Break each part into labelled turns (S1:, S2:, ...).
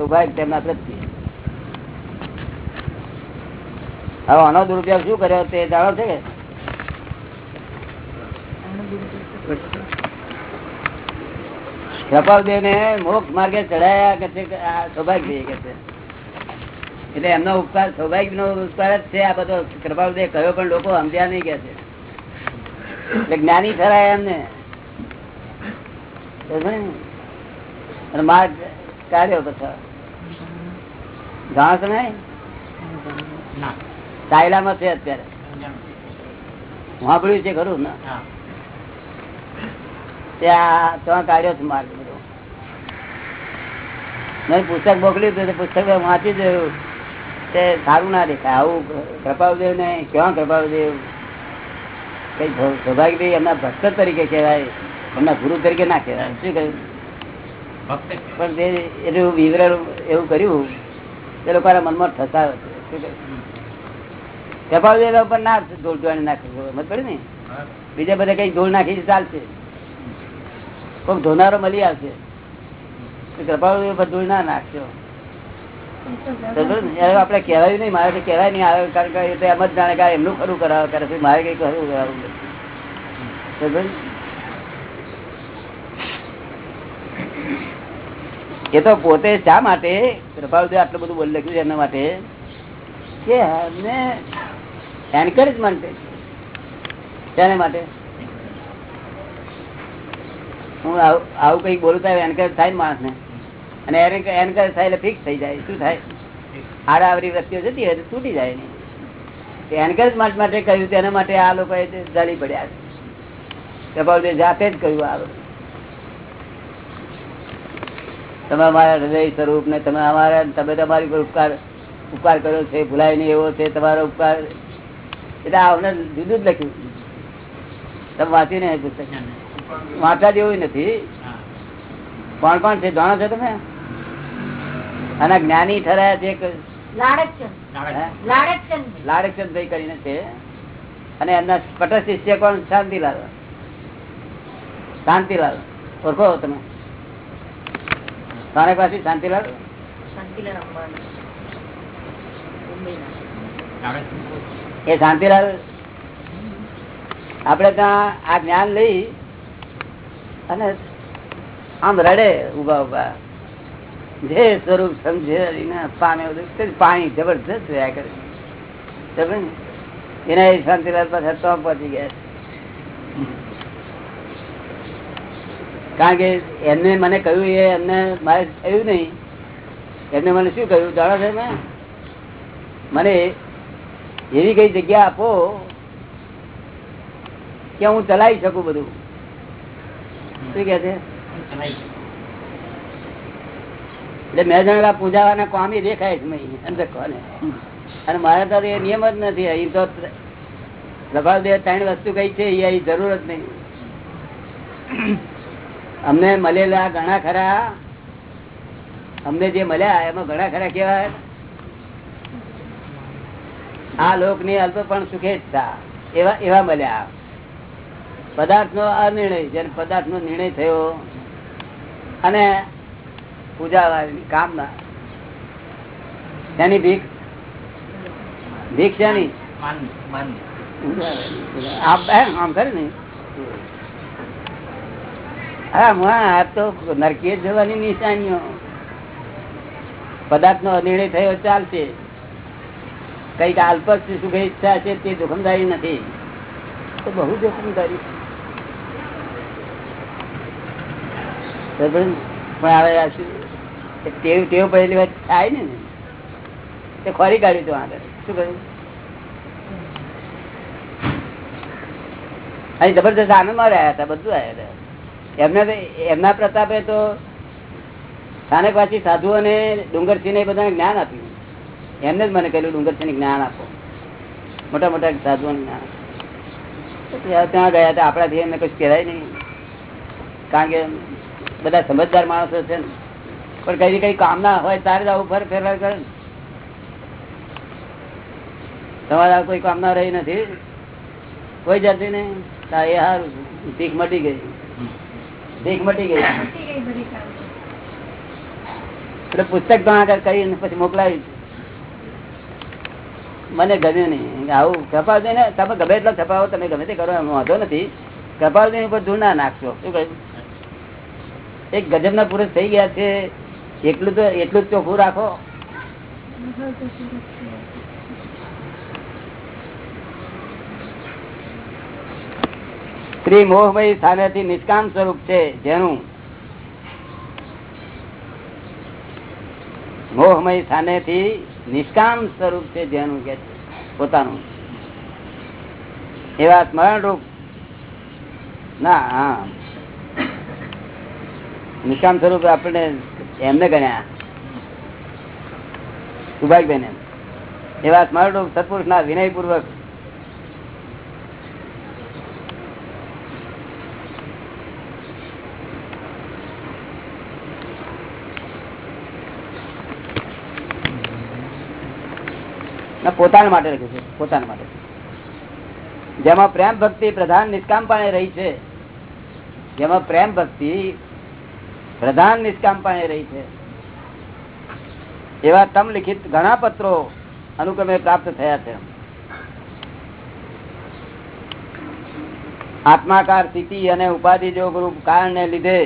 S1: સૌભાગ્ય તેમના પ્રત્યે. હવે આનો દુરુપયોગ શું કર્યો તે જાણો છે કૃપાલદેવ મોક્ષ માર્ગે ચડાયા કે સૌભાગ્ય એટલે એમનો ઉપકાર સૌભાગ્ય નો ઉપકાર જ છે આ બધો. કૃપાલદેવ કયો પણ લોકો સમજ્યા નહીં કે છે. એટલે જ્ઞાની થરાય એમને. માર્ગ કાઢ્યો પછી. તમે સાયલામાં છે અત્યારે. વાપર્યું છે ખરું ને? ત્યાં ત્યાં કાઢ્યો છે માર્ગ બધો. પુસ્તક મોકલ્યું હતું પુસ્તક વાંચી જોયું. તે સારું ના દેખાય. આવું કૃપાલદેવ ને ક્યાં કૃપાલદેવ કઈ સૌભાગ્યભાઈ એમના ભક્ત તરીકે કહેવાય. એમના ગુરુ તરીકે ના કહેવાય. શું કહ્યું? પણ તે એટલું વિવરણ એવું કર્યું. તે લોકોના મનમાં? કૃપાલદેવ ના ધોળ જોવાની પડે ને? બીજા બધા કઈ ધોળ નાખી ચાલશે. કોઈક ધોનારો મળી આવશે. ઉપર ધૂળ ના નાખશો. આપડે કેવાયું નહીં, મારે કેવાય નહીં આવે, કારણ કે એમ જ જાણે કે એમનું ખરું કરાવે કરે મારે કઈ ખરું કરાવવું નથી. સમજો ને? એ તો પોતે શા માટે? પ્રભાવે આટલું બધું બોલી લખ્યું છે એના માટે? કે અમને એન્કરેજમેન્ટ તેને માટે? હું આવું કઈ બોલું થાય એન્કરેજ થાય ને માણસને. અને એન્કરેજ થાય એટલે ફિક્સ થઈ જાય. શું થાય? આડાવરી વ્યક્તિઓ જતી હોય તો તૂટી જાય નહીં. એન્કરેજમેન્ટ માટે કહ્યું, તેના માટે આ લોકો જડી પડ્યા છે. કપાલદેવ જાતે જ કહ્યું આ બધું. તમે અમારા હૃદય સ્વરૂપ ને તમે અમારા તમે તમારી પર ઉપકાર ઉપકાર કર્યો છે ભૂલાય નહીં એવો છે તમારો ઉપકાર. એટલે અમને જુદું જ લખ્યું. તમે વાંચ્યું ને પુસ્તક વાંચવા જેવું નથી. કોણ કોણ છે? જાણો છો તમે? અને જ્ઞાની ઠરાયા છે લાડકચંદ. ભાઈ કરીને છે. અને એમના પટ શિષ્ય કોણ? શાંતિલાલ. શાંતિલાલ. ઓળખો તમે? તારે પાસે શાંતિલાલ એ શાંતિલાલ આપડે ત્યાં આ જ્ઞાન લઈ અને આમ રડે ઊભા ઊભા જે સ્વરૂપ સમજે એને પામે પાણી જબરજસ્ત રહ્યા કરે. સમજે એના એ શાંતિલાલ પાસે તો પહોંચી ગયા. કારણ કે એમને મને કહ્યું એ એમને મારે થયું નહીં. એમને મને શું કહ્યું? જાણો છે મેં મને એવી કઈ જગ્યા આપો કે હું ચલાવી શકું બધું. શું કે છે? એટલે મેં જણા પૂજાવાના કામી દેખાય છે અંદર કોને અને મારે તો એ નિયમ જ નથી. અહીં તો પ્રભાવ દે ત્રણ વસ્તુ કઈ છે, એ જરૂર જ નહીં. અમને મળેલા ઘણા ખરા. અમને જે મળ્યા એમાં ઘણા ખરા કેવા આ લોકની અલ્પ પણ સુખેચ્છા એવા એવા મળ્યા. પદાર્થ નો અનિર્ણય જેને પદાર્થ નો નિર્ણય થયો અને પૂજા કામના એની ભીખ? ભીખ છે આમ કરે ને. હા આ તો નરકીય જવાની નિશાનીઓ. પદાર્થ નો અનિર્ણય થયો, ચાલશે. કંઈક અલ્પ સુખ ઈચ્છા છે, તે જોખમદારી નથી. તો બહુ જોખમદારી. પણ હવે તેવું ટેવ પડેલી વાત થાય ને? તે ખોરી કાઢ્યું તું આગળ. શું કહ્યું? અહીં જબરદસ્ત આનંદમાં રહ્યા હતા, બધું આવ્યા હતા. એમને એમના પ્રતાપે તો સ્થાનકવાસી સાધુઓને ડુંગરસિંહ ને બધાને જ્ઞાન આપ્યું. એમને જ મને કહ્યું ડુંગરસિંહ જ્ઞાન આપો. મોટા મોટા સાધુઓને જ્ઞાન ત્યાં ગયા હતા આપણાથી એમને કશું કહેવાય નહીં. કારણ કે બધા સમજદાર માણસો છે ને. પણ કઈ કઈ કામ ના હોય તારે જ આવું ફર ફેરવાર કરે. તમારે કોઈ કામ ના રહી નથી. કોઈ જાતી નહીં. એ સારું શીખ મટી ગઈ. ભીખ મટી ગઈ. એટલે પુસ્તક આગળ કરીને પછી મોકલાવી મને ગમ્યું નહીં. આવું કપાવતી ને તમે ગમે એટલો છપાવો તમે ગમે તે કરો એમ વાંધો નથી. કપાવતી ઉપર ધૂળ ના નાખશો. શું કહ્યું? એક ગજબ ના પુરુષ થઈ ગયા છે. એટલું તો એટલું જ ચોખ્ખું રાખો. સ્ત્રી મોહમય સ્થાનેથી નિષ્કામ સ્વરૂપ છે, જેનું મોહમય સ્થાનેથી નિષ્કામ સ્વરૂપ છે, જેનું કે પોતાનું. એવા સ્મરણ રૂપ ના, હા. નિષ્કામ સ્વરૂપ આપણે એમને ગણ્યા. સુભાષબેન એવા સ્મરણ રૂપ સત્પુરુષ ના વિનય પોતાના માટે લખ્યું છે પોતાના માટે. જેમાં પ્રેમ ભક્તિ પ્રધાન નિષ્કામપણે રહી છે, જેમાં પ્રેમ ભક્તિ પ્રધાન નિષ્કામપણે રહી છે, એવા તમ લિખિત ઘણા પત્રો અનુક્રમે પ્રાપ્ત થયા છે. આત્માકાર સ્થિતિ અને ઉપાધિ જોગરૂપ કારણ કારણને લીધે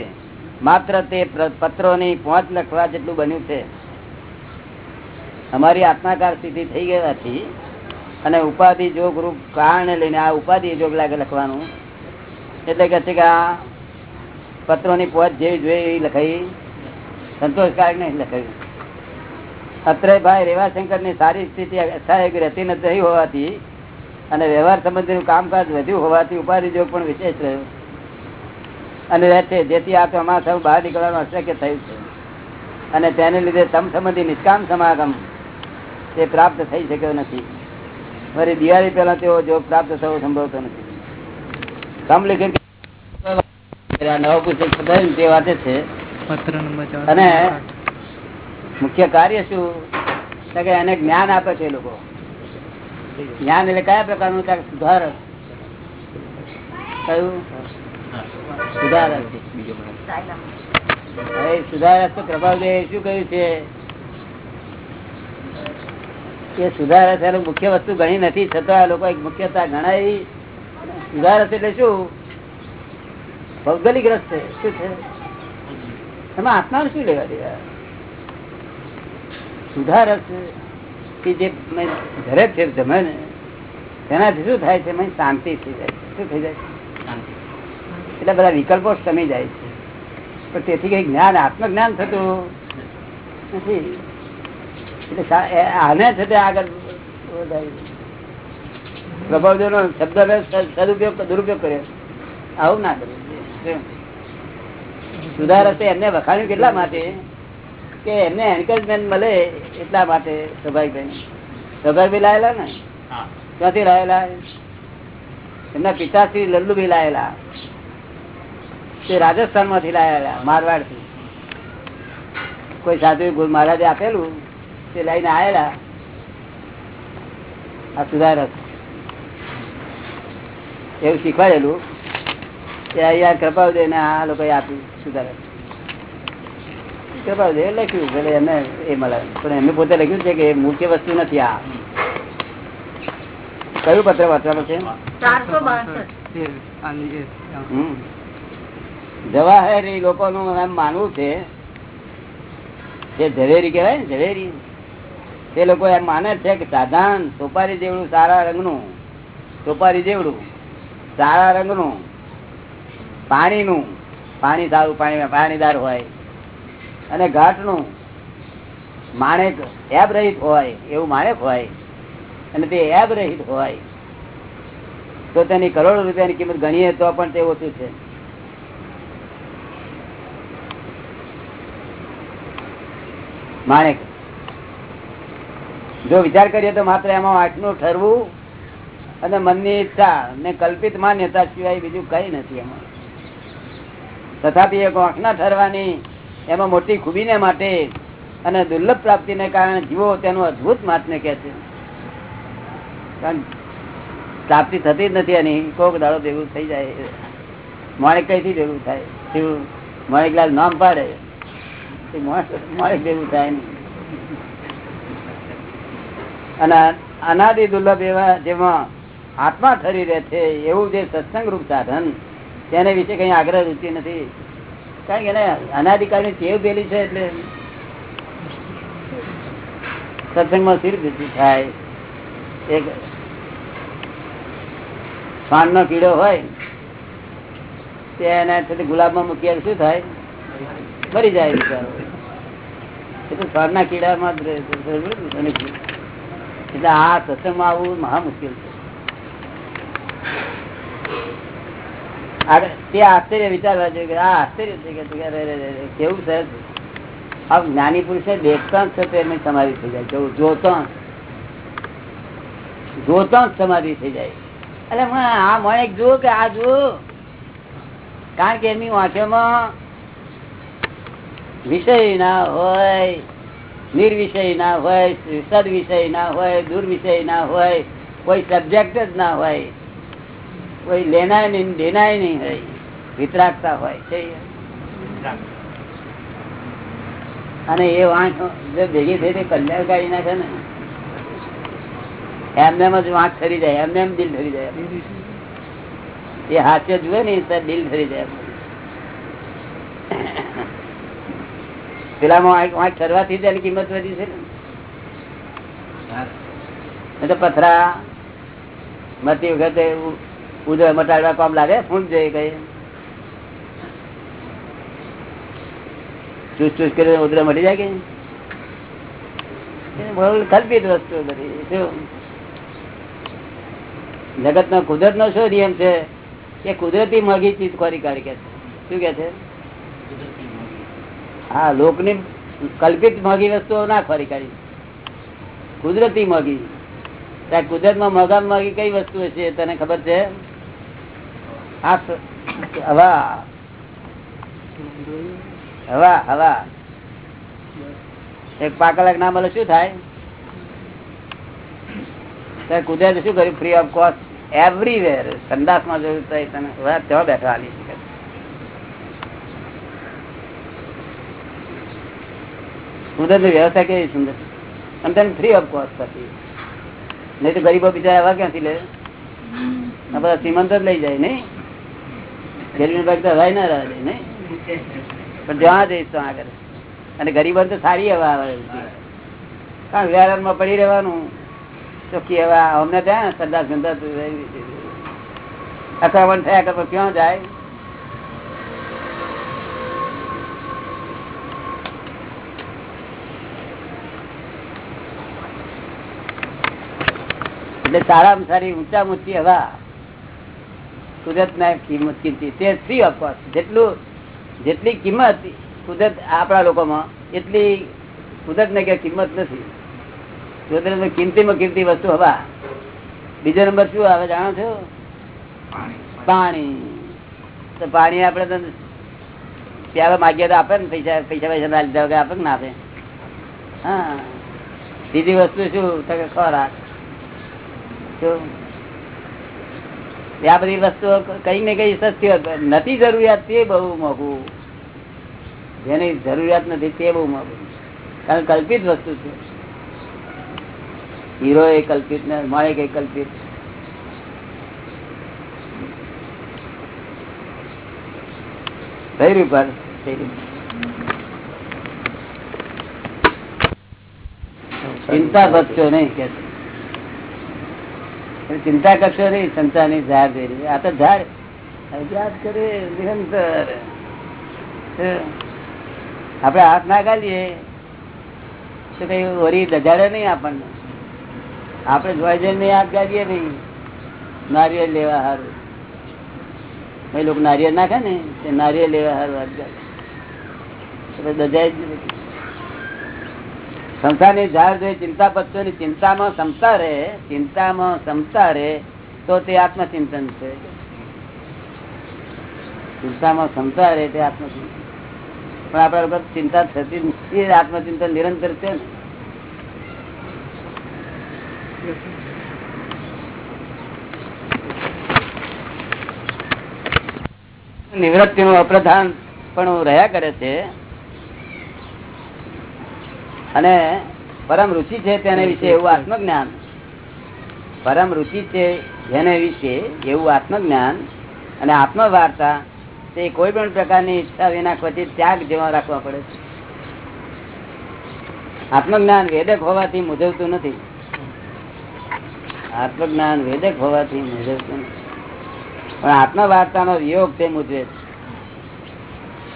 S1: માત્ર તે પત્રોની પહોંચ લખવા જેટલું બન્યું છે. અમારી આત્માકાર સ્થિતિ થઈ ગયેલાથી અને ઉપાધિ જોગ રૂપ કારણે લઈને આ ઉપાધિ જોગ લાગે લખવાનું. એટલે કે છે કે આ પત્રોની પહોંચ જેવી જોઈએ એ લખાઈ. સંતોષકારક નહીં લખાયું. અત્રે ભાઈ રેવાશંકરની સારી સ્થિતિ સહાયક રહેતી નથી હોવાથી અને વ્યવહાર સંબંધીનું કામકાજ વધ્યું હોવાથી ઉપાધિ જોગ પણ વિશેષ રહ્યો. અને રહે જેથી આ સૌ બહાર નીકળવાનું અશક્ય થયું છે. અને તેને લીધે તમ સંબંધી નિષ્કામ સમાગમ તે પ્રાપ્ત થઈ શક્યો નથી. ફરી દિવાળી પહેલા તેઓ જો પ્રાપ્ત થવો સંભવતો નથી. તમ લેખન નવા પુસ્તક તે વાંચે છે. અને મુખ્ય કાર્ય શું? કે એને જ્ઞાન આપે છે લોકો. જ્ઞાન એટલે કયા પ્રકારનું? સુધાર. કયું? સુધાર. હવે સુધાર તો પ્રભાવદેવ શું કહ્યું છે? એ સુધારસ એનું મુખ્ય વસ્તુ ઘણી નથી, છતાં આ લોકો મુખ્યતા ગણાય. સુધારસ એટલે શું? ભૌગોલિક રસ શું છે? એમાં આત્મા શું લેવા દેવા? સુધારસ કે જે ઘરે છે, જમે ને, તેનાથી શું થાય છે? શાંતિ થઈ જાય શું થઈ જાય એટલે બધા વિકલ્પો સમી જાય છે. પણ તેથી કઈ જ્ઞાન, આત્મજ્ઞાન થતું નથી. આને છે તે આગળ પ્રભાવજો નો શબ્દ સદુપયોગ દુરુપયોગ કર્યો આવું ના કર્યું સુધાર હશે એમને વખાણ્યું કેટલા માટે? કે એમને એન્કરેજમેન્ટ મળે એટલા માટે સ્વાભાવિકભાઈ સ્વાભાવિક લાયેલા ને? ક્યાંથી લાયેલા? એમના પિતાશ્રી લલ્લુભાઈ લાયેલા. તે રાજસ્થાનમાંથી લાયેલા મારવાડથી કોઈ સાધુ મહારાજે આપેલું? તે લઈને આવેલા આ સુધારક. એવું શીખવાડેલું કે અહીંયા કૃપાવદે ને આ લોકો આપ્યું સુધારક. કૃપાવદે લખ્યું ભલે એને એ મળે. પણ એમને પોતે લખ્યું છે કે મુખ્ય વસ્તુ નથી આ. કયું પત્ર વાંચવાનું છે? જવાહેરી લોકોનું એમ માનવું છે જે ઝવેરી કહેવાય ને ઝવેરી. તે લોકો એમ માને છે કે સાધારણ સોપારી જેવડું, સારા રંગનું, સોપારી જેવડું, સારા રંગનું, પાણીનું, પાણી સારું, પાણી પાણીદાર હોય, અને ઘાટનું, માણેક એબ રહિત હોય, એવું માણેક હોય, અને તે એબ રહિત હોય, તો તેની કરોડો રૂપિયાની કિંમત ગણીએ તો પણ તે ઓછું છે? માણેક. જો વિચાર કરીએ તો માત્ર એમાં વાંચનું ઠરવું અને મનની ઈચ્છા ને કલ્પિત માન્યતા સિવાય બીજું કઈ નથી એમાં. તથાપિ એક આંખના ઠરવાની એમાં મોટી ખૂબીને માટે અને દુર્લભ પ્રાપ્તિને કારણે જીવો તેનું અદભુત માતને કે છે. કારણ પ્રાપ્તિ થતી જ નથી એની. કોક દાડો ભેગું થઈ જાય. માણેક કઈથી ભેગું થાય? માણેકલાલ નામ પાડે. માણેક જેવું થાય નહીં અને અનાદિ દુર્લભ એવા જેમાં આત્મા ઠરી રહે છે, એવું જે સત્સંગ રૂપ સાધન, તેને વિશે કઈ આગ્રહ રૂચિ નથી? કારણ કે એને અનાદિકાળની ટેવ પેલી છે એટલે સત્સંગમાં સ્થિર વૃદ્ધિ થાય. એક પાન નો કીડો હોય, તે એના ગુલાબમાં મૂકીએ શું થાય? મરી જાય બિચારો. એ તો સ્વાદના કીડામાં. એટલે આ સત્સંગમાં આવવું મહા મુશ્કેલ છે. તે આશ્ચર્ય વિચારવા જોઈએ કે, આ આશ્ચર્ય છે કે કેવું સહજ આ જ્ઞાની પુરુષ દેખતા જ છે એમની સમાધિ થઈ જાય. કેવું જોતા. જોતા સમાધિ થઈ જાય. એટલે હું આ મને જુઓ કે આ જો કારણ કે એમની વાંચોમાં વિષય ના હોય. નિર્વિષય ના હોય સદ ના હોય, દુર્વિષય ના હોય, કોઈ સબ્જેક્ટ જ ના હોય, કોઈ લેનાય નહીં, દેનાય નહીં હોય, વિતરાગતા હોય, છે અને એ વાંક જો ભેગી થઈ તે કલ્યાણકારી ના છે ને, એમને એમ જ વાંક ઠરી જાય, એમને એમ દિલ ઠરી જાય. એ હાથે જુએ ને દિલ ઠરી જાય. પેલામાં ઠરવાથી જ કિંમત વધી છે ને. પથરા મરતી વખતે ઉ- ઉધર મટાડવા કામ લાગે, ફૂંક જોઈએ કઈ. ચૂસ ચૂસ કરીને ઉધર મટી જાય કે કલ્પિત વસ્તુ બધી જગત નો કુદરત નો શું નિયમ છે? કે કુદરતી મોઘી ચીજ ખોરી કાઢી કે શું કે છે? હા, લોકની કલ્પિત મોઘી વસ્તુઓ ના ખરી કાઢી. કુદરતી મોઘી. ત્યાં કુદરતમાં મોઘા મોઘી કઈ વસ્તુ છે તને ખબર છે? આ હવા. હવા હવા. એક પાકલાક ના મળે શું થાય? કુદરત શું કર્યું ફ્રી ઓફ કોસ્ટ એવરીવેર સંદાસમાં જોયું તને ત્યાં બેઠા આલી ની વ્યવસ્થા કેવી સુંદર અને તને ફ્રી ઓફ કોસ્ટ હતી નહીં તો ગરીબો બિચારા આવા ક્યાંથી લે? બધા શ્રીમંત જ લઈ જાય નહીં? ગરીબ તો હવાય ના રહે નહીં? પણ જ્યાં જઈશ તો આગળ. અને ગરીબો તો સારી હવા આવે. કારણ વ્યારામમાં પડી રહેવાનું? ચોખ્ખી હવા. અમને ત્યાં સરદાર ગંદા અથડામણ થયા કરે ક્યાં જાય? એટલે સારામાં સારી ઊંચા ઊંચી હવા. કુદરત ના કિંમત કિંમતી તે ફ્રી ઓફ કોસ્ટ જેટલું જેટલી કિંમત કુદરત આપણા લોકોમાં એટલી કુદરત ને કે કિંમત નથી. કુદરત કિંમતીમાં કિંમતી વસ્તુ હવા. બીજો નંબર શું આવે જાણો છો? પાણી. તો પાણી આપડે તો પ્યાલો માગીએ તો આપે ને પૈસા પૈસા પૈસા ના લીધા વગર આપે ને આપે? હા. બીજી વસ્તુ શું? ખોરાક. આ બધી વસ્તુઓ કઈ ને કઈ સસ્તી નથી જરૂરિયાત તે બહુ મોઘું. જેની જરૂરિયાત નથી તે બહુ મોઘું. કારણ કલ્પિત વસ્તુ છે. હીરો એ કલ્પિત ને માણેક એ કલ્પિત? થઈ રહ્યું રહ્યું. ચિંતા બચશો નહીં કે ચિંતા કરશો નહીં સંસારની ઝાડ જોઈ આ તો ઝાડ યાદ કરે નિરંતર આપડે હાથ ના ગાલીએ. શું કઈ વરી દજાડે નહીં આપણને? આપણે જોઈ જઈને હાથ ગાલીએ નહીં. નારિયેળ લેવા સારું એ લોકો નારિયેળ નાખે ને, તે નારિયેળ લેવા સારું હાથ ગાલે. દજાય જ નહીં. સંસારની ઝાડ જોઈ ચિંતા પત્તો ચિંતામાં ક્ષમતા રહે ચિંતામાં ક્ષમતા રહે તો તે આત્મચિંતન છે. ચિંતામાં ક્ષમતા રહે તે આત્મચિંતન. પણ આપણા લોકો ચિંતા થતી નથી આત્મચિંતન નિરંતર છે ને. નિવૃત્તિ નું અપ્રધાન પણ રહ્યા કરે છે. અને પરમ રુચિ છે તેને વિશે એવું આત્મજ્ઞાન. પરમ રુચિ છે જેને વિશે એવું આત્મજ્ઞાન અને આત્મવાર્તા તે કોઈ પણ પ્રકારની ઈચ્છા વિના પછી ત્યાગ જેવા રાખવા પડે છે. આત્મજ્ઞાન વેદક હોવાથી મુજવતું નથી. આત્મજ્ઞાન વેદક હોવાથી મુજવતું નથી. પણ આત્મવાર્તાનો વિયોગ તે મુજવે છે.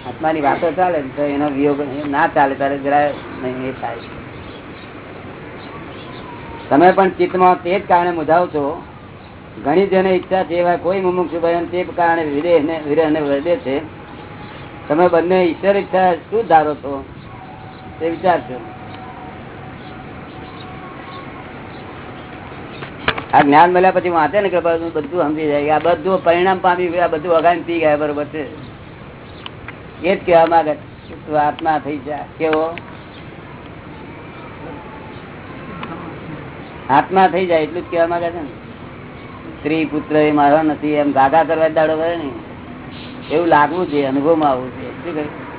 S1: આત્માની વાતો ચાલે તો એનો વિયોગ ના ચાલે, ત્યારે જરા નહીં થાય તમે પણ ચિત્તમાં તે જ કારણે મુજાવ છો. ઘણી જેને ઈચ્છા છે એવા કોઈ મુમુક્ષુ ભાઈ તે કારણે વિરેહ ને, વિરહ વધે છે. તમે બંને ઈશ્વર ઈચ્છા શું ધારો છો? તે વિચારશો આ જ્ઞાન મળ્યા પછી વાંચે ને કે બધું સમજી જાય આ બધું પરિણામ પામી ગયા બધું અગાઈ પી ગયા, બરોબર છે. એ જ કેવા માંગે આત્મા થઈ જા. કેવો? આત્મા થઈ જાય એટલું જ કેવા માંગે છે ને. સ્ત્રી પુત્ર એ મારો નથી, એમ ગાગા કરવા દાડો કરે ને. એવું લાગવું છે અનુભવમાં આવવું છે શું કહ્યું?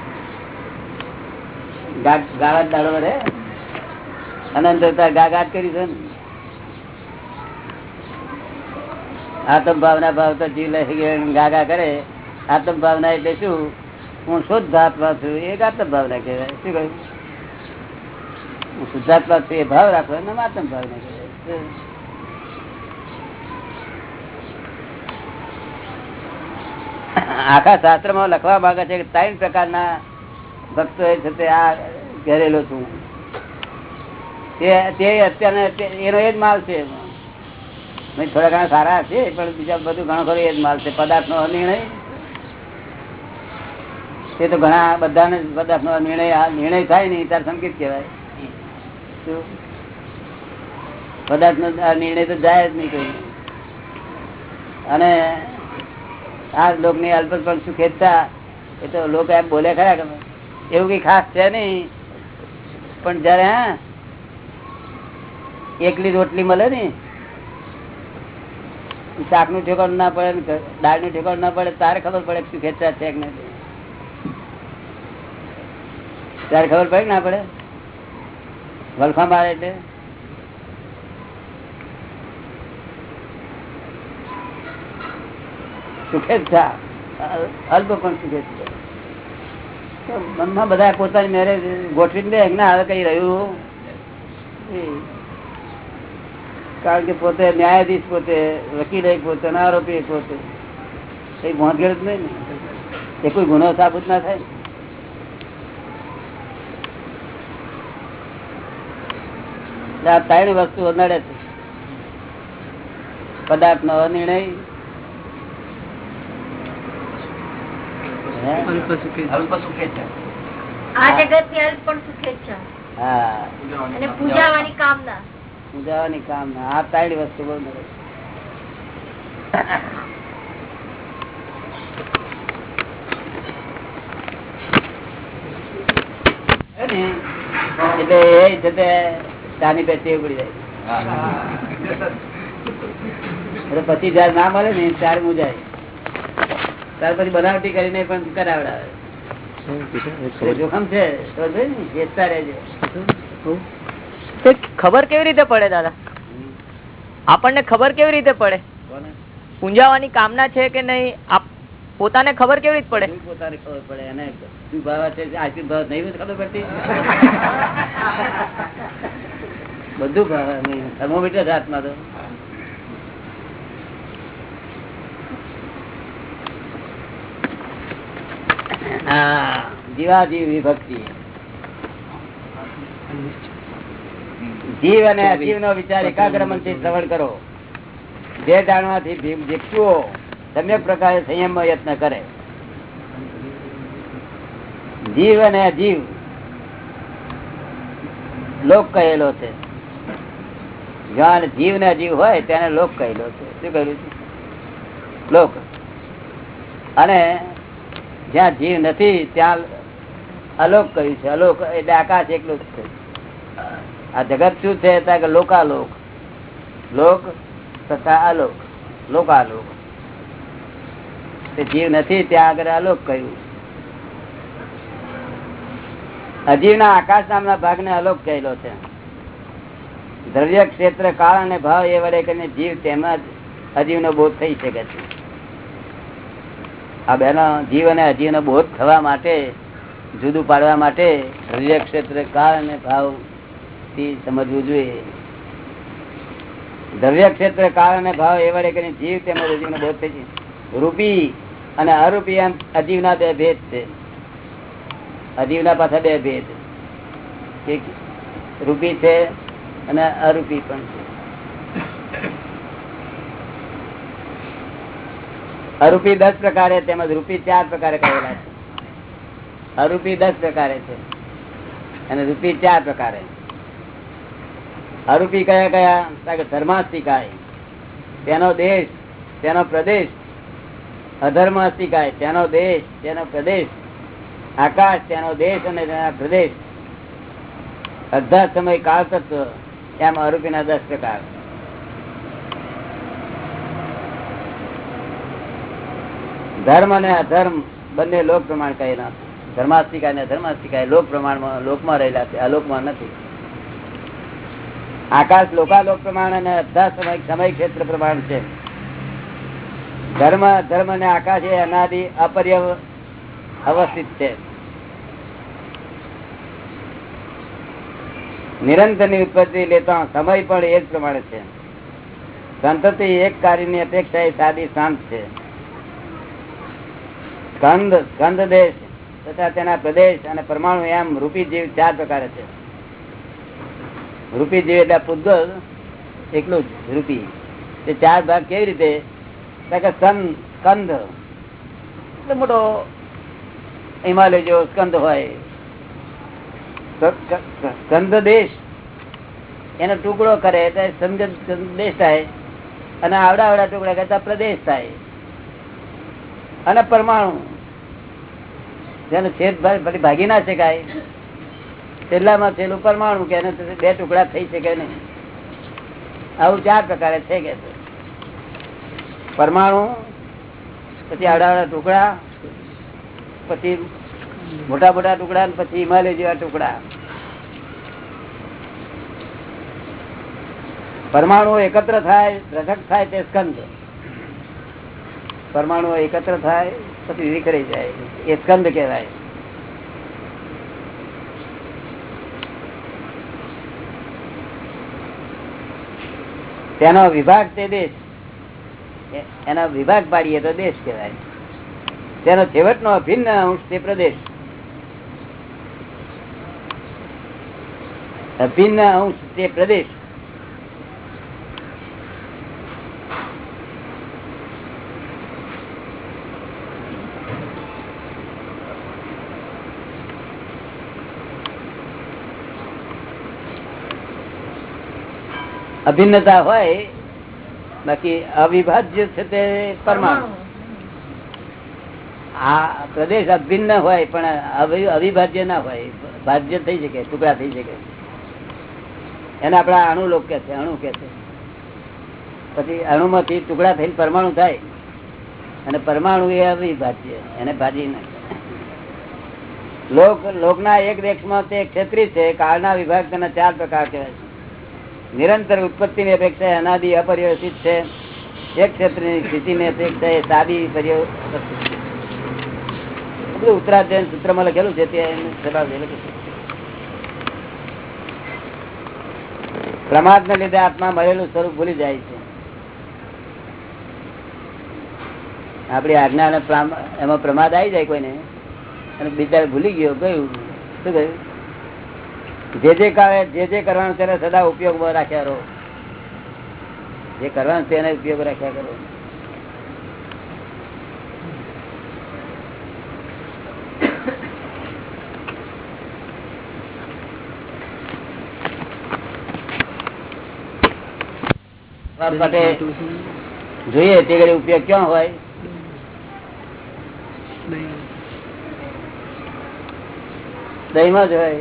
S1: ગાળા દાડો કરે. અનંતતા ગાગાટ કરી છે ને. આત્મ ભાવના ભાવ તો જીવ લઈ ગાગા કરે. આત્મ ભાવના એટલે શું? હું શુદ્ધ આત્મા છું એક આત્મ ભાવના કહેવાય શું કહ્યું? હું શુદ્ધાત્મા છું, એ ભાવ રાખો એમ આત્મ ભાવના કહેવાય આખા શાસ્ત્રમાં લખવા માંગે છે કે ત્રણ પ્રકારના ભક્તો એ છે તે આ ઘરેલો છું. તે અત્યારના અત્યારે એનો એ જ માલ છે. થોડા ઘણા સારા છે, પણ બીજા બધું ઘણો ખરો એ જ માલ છે. પદાર્થ નો નિર્ણય તે તો ઘણા બધાને બધા નિર્ણય નિર્ણય થાય ને ત્યારે સંકેત કહેવાય. શું? પદાર્થ નો નિર્ણય તો જાય જ નહીં કોઈ. અને આ લોકની અલ્પત પણ સુખેતા એ તો લોકો એમ બોલે ખરા કે એવું કઈ ખાસ છે નહીં. પણ જયારે, હા, એકલી રોટલી મળે ને શાકનું ઠેકાણ ના પડે દાળનું ઠેકાણ ના પડે, તારે ખબર પડે શું સુખેતા છે કે નથી ત્યારે ખબર પડે ના પડે? વલખા મારે એટલે? સુખેચ્છા અલ્પ પણ સુખેચ્છા મનમાં બધા પોતાની મેરેજ ગોઠવી દે ના હવે કઈ રહ્યું? કારણ કે પોતે ન્યાયાધીશ પોતે, વકીલ પોતે આરોપી પોતે. કઈ ભોંધગેડ જ નહીં ને? એ કોઈ ગુનો સાબિત ના થાય આ ત્રણ વસ્તુઓ નડે છે. પદાર્થ નો નિર્ણય હે?
S2: આ પૂજાવાની કામના.
S1: ત્રણ વસ્તુ બહુ નડે છે. એટલે એ છે તે ચાની પેટી ઉગડી જાય. પછી જયારે ના મળે ને ત્યારે મુજાય ત્યાર પછી બનાવટી કરીને પણ કરાવડાવે. જોખમ છે
S3: ખબર કેવી રીતે પડે દાદા? આપણને ખબર કેવી રીતે પડે? પૂંજાવાની કામના છે કે નહીં? પોતાને ખબર કેવી રીતે પડે?
S1: પોતાને ખબર પડે? એને શું ભાવ છે? આશીર્ ભાવ નહીં ખબર પડતી? બધું થર્મોમીટર હાથમાં તો. જીવાજીવ વિભક્તિ. જીવ અને અજીવ નો વિચાર એકાગ્ર મનથી શ્રવણ કરો. જે જાણવાથી ભિક્ષુઓ સમ્યક પ્રકારે સંયમ યત્ન કરે. જીવ અને અજીવ લોક કહેલો છે. જ્યાં જીવ ને જીવ હોય તેને લોક કહેલો છે. શું કહ્યું લોક. અને જ્યાં જીવ નથી, ત્યાં અલોક કહ્યું છે. અલોક એટલે આકાશ એકલું જ છે. આ જગત શું છે? ત્યાં કે લોકાલોક. લોક તથા અલોક. લોકાલોક. જીવ નથી, ત્યાં આગળ અલોક કહ્યું અજીવના આકાશ નામના ભાગને અલોક કહેલો છે. દ્રવ્ય ક્ષેત્ર, કાળ અને ભાવ એ વડે કરીને જીવ તેમજ અજીવનો બોધ થઈ શકે છે. આ બેનો જીવ અને અજીવનો બોધ થવા માટે, જુદું પાડવા માટે દ્રવ્ય ક્ષેત્ર, કાળ અને ભાવથી સમજવું જોઈએ. દ્રવ્ય ક્ષેત્ર, કાળ અને ભાવ એ વડે કરીને જીવ તેમજ અજીવનો બોધ થઈ છે. રૂપી અને અરૂપી એમ અજીવના બે ભેદ છે. અજીવના પાછા બે ભેદ. રૂપી છે અને અરૂપી પણ છે. અરૂપી દસ પ્રકારે, તેમજ રૂપી ચાર પ્રકારે કહેલા છે. અરૂપી દસ પ્રકારે છે અને રૂપી ચાર પ્રકારે. અરૂપી કયા કયા? ધર્માસ્તિકાય, તેનો દેશ, તેનો પ્રદેશ. અધર્મ અસ્તિકાય, તેનો દેશ, તેનો પ્રદેશ. આકાશ, તેનો દેશ અને તેના પ્રદેશ. અડધા સમય કાળ તત્વ એમ અરૂપી ના દસ ટકા ધર્મ અને અધર્મ બંને લોક પ્રમાણ કહેલા ધર્માસ્તિકા અને અધર્માસ્તિકા લોક પ્રમાણમાં, લોકમાં રહેલા છે અલોકમાં નથી. આકાશ લોકાલોક પ્રમાણ અને અધા સમય સમય ક્ષેત્ર પ્રમાણ છે. ધર્મ ધર્મ અને આકાશ એ અનાદિ અપર્ય અવસ્થિત છે. નિરંતરની ઉત્પત્તિ લેતા સમય પણ એ જ પ્રમાણે છે. સંતતિ એક કાર્યની અપેક્ષા એ સાદી શાંત છે. સ્કંદ સ્કંદ દેશ તથા તેના પ્રદેશ અને પરમાણુ એમ રૂપી જીવ ચાર પ્રકારે છે. રૂપી જીવ એટલે પૂતગલ એકલું જ રૂપી. તે ચાર ભાગ કેવી રીતે? સ્કંદ. એટલે મોટો હિમાલય જેવો સ્કંદ હોય. સ્કંદ દેશ. એનો ટુકડો કરે દેશ થાય. અને આવડા આવડા ટુકડા કરતા પ્રદેશ થાય. અને પરમાણુ. જેનો છેદ ભાગી ના શકાય. છેલ્લામાં છેલ્લું પરમાણુ કે બે ટુકડા થઈ શકે નહીં. આવું ચાર પ્રકારે છે કે પરમાણુ, પછી આવડા આવડા ટુકડા, પછી મોટા મોટા ટુકડા પછી હિમાલય જેવા ટુકડા. પરમાણુ એકત્ર થાય પ્રસક થાય તે સ્કંદ. પરમાણુ એકત્ર થાય, પછી વિખરી જાય. એ સ્કંદ કહેવાય. તેનો વિભાગ તે દેશ. એના વિભાગ પાડીએ તો દેશ કહેવાય. તેનો છેવટનો અભિન્ન અંશ તે પ્રદેશ. અભિન્ન અંશ તે પ્રદેશ. અભિન્નતા હોય, બાકી અવિભાજ્ય છે તે પરમાણુ. આ પ્રદેશ અભિન્ન હોય, પણ અવિ- અવિભાજ્ય ના હોય, ભાજ્ય થઈ શકે, ટુકડા થઈ શકે. એને આપડા અણુ લોક કે છે, અણુ કે છે. પછી અણુમાંથી ટુકડા થઈને પરમાણુ થાય. અને પરમાણુ એ અવિભાજ્ય એને ભાજી લોક, લોકના એક દેશમાં તે ક્ષેત્રી છે, કાળના વિભાગ તેના ચાર પ્રકાર કહેવાય છે. નિરંતર ઉત્પત્તિની અપેક્ષા અનાદિ, અપરિવર્તિત છે. એક ક્ષેત્રની સ્થિતિની અપેક્ષા એ સાદી પરિવર્તિત છે બધું ઉત્તરાધ્યાય સૂત્રમાં લખેલું છે તે જવાબ લખ્યું છે. પ્રમાદ ને લીધે આત્મા મરેલું સ્વરૂપ ભૂલી જાય છે. આપડી આજ્ઞા અને એમાં પ્રમાદ આવી જાય કોઈને. અને બીજા ભૂલી ગયો, ગયું. શું કહ્યું જે જે કાળે જે જે કરવાનું તેને સદા ઉપયોગમાં રાખ્યા રહો. જે કરવાનું એને ઉપયોગ રાખ્યા કરો. માટે જોઈએ તે ઘડી ઉપયોગ ક્યાં હોય? દહીં માં જ હોય.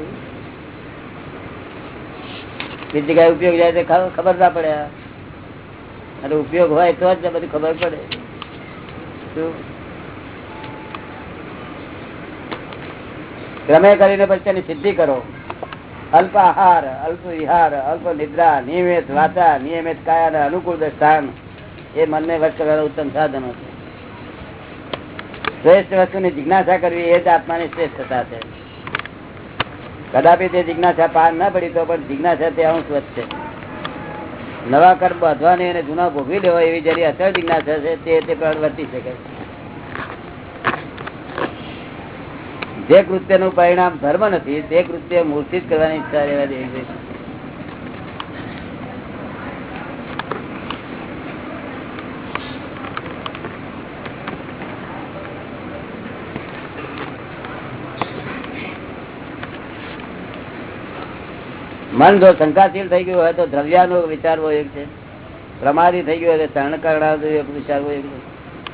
S1: બીજી કઈ ઉપયોગ જાય તો ખબર ના પડે અને ઉપયોગ હોય તો જ બધી ખબર પડે. ક્રમે કરીને પછી તેની સિદ્ધિ કરો. અલ્પ આહાર અલ્પ વિહાર અલ્પ નિદ્રા નિયમિત વાચા નિયમિત કાયા ને અનુકૂળ સ્થાન એ મનને વશ કરવાના ઉત્તમ સાધનો છે. શ્રેષ્ઠ વસ્તુની જિજ્ઞાસા કરવી એ જ આત્માની શ્રેષ્ઠતા છે કદાપી તે જિજ્ઞાસા પાર ના પડી તો પણ જિજ્ઞાસા તે અંશ વધશે નવા કર્મ બાંધવાની અને જૂના ભોગવી લેવા એવી જરી અસર જિજ્ઞાસા છે તે વર્તી શકે છે. જે કૃત્યનું પરિણામ ધર્મ નથી, તે કૃત્ય મૂર્તિત કરવાની ઈચ્છા રહેવા દે મન જો શંકાશીલ થઈ ગયું હોય તો દ્રવ્યાનો વિચારવો એક છે. પ્રમાદી થઈ ગયું હોય તો ચરણ કરણાનો એક વિચારવો એક છે.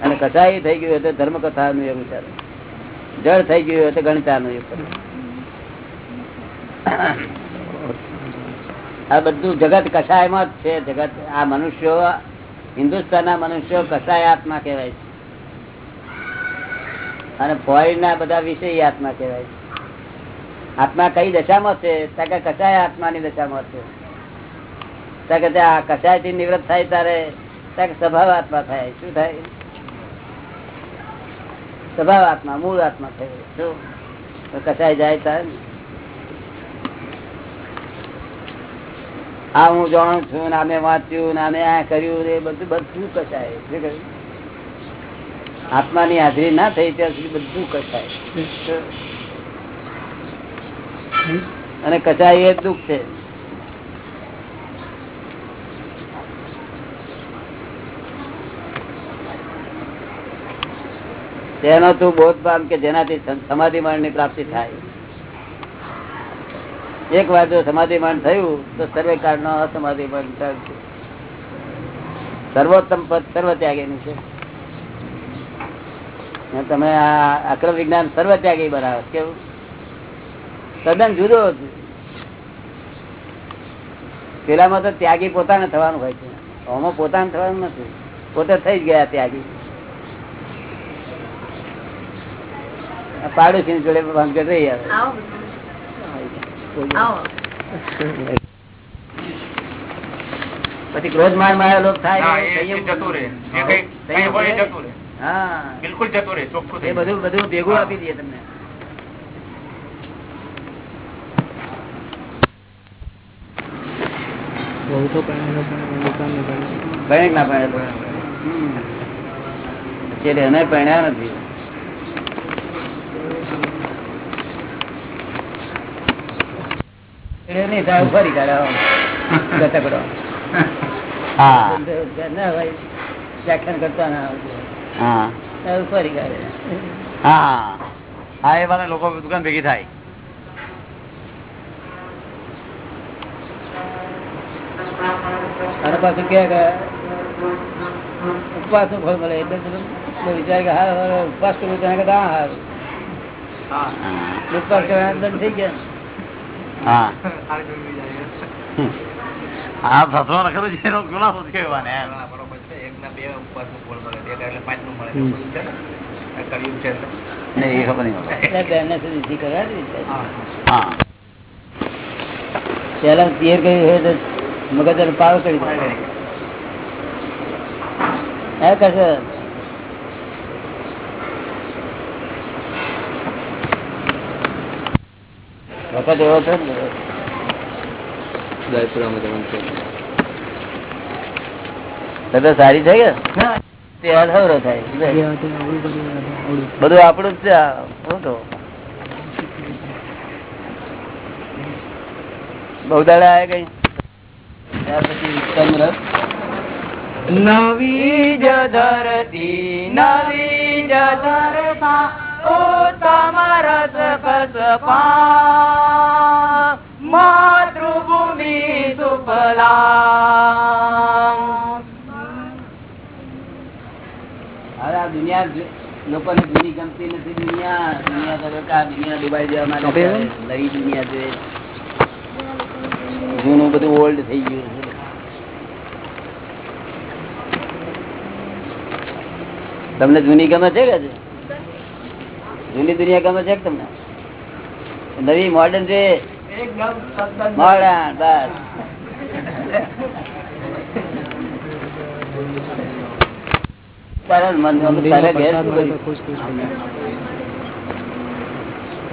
S1: અને કસાઈ થઈ ગયું હોય તો ધર્મનું એક વિચાર જળ થઈ ગયું તો ગણિતાનો આ બધું જગત કસાયમાં જ છે. જગત આ મનુષ્યો, હિન્દુસ્તાનના મનુષ્યો કસાય આત્મા કહેવાય છે. અને ફોરેન ના બધા વિષય આત્મા કહેવાય છે. આત્મા કઈ દશામાં છે? ત્યાં કસાય આત્માની દશામાં છે. ત્યાં કસાયથી નિવૃત્ત થાય ત્યારે ત્યાં સ્વભાવ આત્મા થાય. શું થાય? સ્વભાવ આત્મા મૂળ આત્મા થયો કસાય જાય તાર આ હું જાણું છું ને આમે વાંચ્યું ને આમે આ કર્યું એ બધું બધું કસાય. શું કહ્યું? આત્માની હાજરી ના થઈ ત્યાં સુધી બધું કસાય. અને કચાય એ દુઃખ છે. તેનો તું બોધ પામ કે જેનાથી સમાધિ ની પ્રાપ્તિ થાય. એક વાર જો સમાધિ થયું, તો સર્વે કાળ નો અસમાધિ સર્વોત્તમ પદ સર્વ ત્યાગીનું છે તમે આ અક્રમ વિજ્ઞાન સર્વ ત્યાગી બનાવો કેવું? તદ્દન જુદો પેલામાં તો ત્યાગી પોતાને થવાનું હોય છે. આમાં પોતાને થવાનું નથી. પોતે થઈ જ ગયા ત્યાગી આ પાડોશી જોડે ભાનગઢ રહી આવે.
S2: આવો. આવો.
S1: પછી ક્રોધ મારમાં લોક થાય.
S4: બિલકુલ જતું રહે ચોખ્ખું
S1: એ બધું બધું ભેગું આપી દઈએ તમને. પરણ્યા નથી એ નહીં થાય ફરી કાઢો ગતકડો.
S4: હા
S1: ના હોય વ્યાખ્યાન કરતા ના આવડે.
S4: હા.
S1: તારે ફરી કાઢે.
S4: હા હા. એ બધા લોકો દુકાન ભેગી થાય.
S1: અને પાછું કે કે ઉપવાસનું ફળ મળે એટલે બધું બહુ વિચાર કે હા હવે ઉપવાસ કરવું તેને કરતા આ હારું. ઉપવાસ કરવાના દંડ થઈ ગયા
S4: હા. હા. સસરો લખેલું છે એનો એ ખબર
S1: એટલે મગજ પાવ કરી દે. હે કશે વખત એવો છે ને સારી છે કે? તે અધવરો થાય. બધું આપણું જ છે. બહુ દાડા આવે કઈ? ત્યાર પછી રસ.
S3: નવી જ ધરતી નવી જ ધરતા. ઉત્તમ રસ કસ માતૃભૂમિ સુફલા
S1: હવે આ દુનિયા લોકોને જૂની ગમતી નથી દુનિયા દુનિયા તો આ દુનિયા ડુબાઈ જવા માટે નવી દુનિયા જોઈએ જૂનું બધું ઓલ્ડ થઈ ગયું છે. તમને જૂની ગમે છે કે જૂની દુનિયા ગમે છે તમને? નવી મોડર્ન છે?
S2: એકદમ
S1: મોડર્ન બસ. તારા મનમાં તારે ઘેર શું કર્યું?